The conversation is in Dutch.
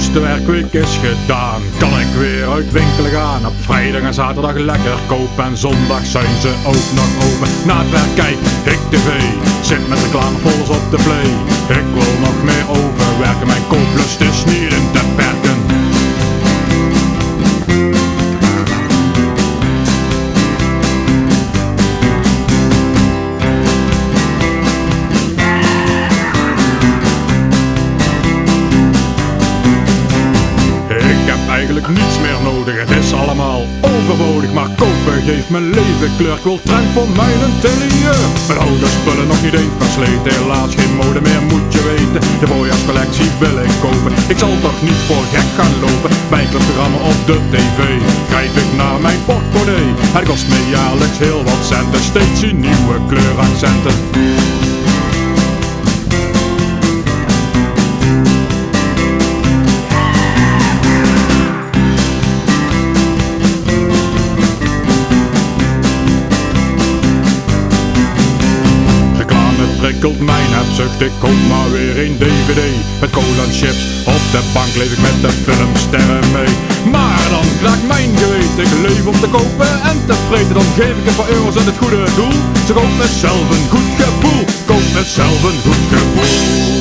laatste werkweek is gedaan, kan ik weer uit winkelen gaan. Op vrijdag en zaterdag lekker kopen en zondag zijn ze ook nog open. Na het werk kijk ik tv, zit met reclamefolders op de play. Ik wil nog meer overwerken, mijn kooplust eigenlijk niets meer nodig, het is allemaal overbodig. Maar kopen geeft mijn leven kleur, ik wil trend voor mijn interieur. Mijn oude spullen nog niet eens versleten, helaas geen mode meer moet je weten. De voorjaarscollectie wil ik kopen, ik zal toch niet voor gek gaan lopen. Bij programma op de tv, grijp ik naar mijn portemonnee. Het kost me jaarlijks heel wat centen, steeds in nieuwe kleuraccenten. Prikkelt mijn hebzucht, ik koop maar weer een DVD Met cola en chips, op de bank leef ik met de filmsterren mee. Maar dan kraakt mijn geweten, ik leef om te kopen en te vreten Dan geef ik een paar euro's aan het goede doel. Ze koopt mezelf een goed gevoel, koop mezelf een goed gevoel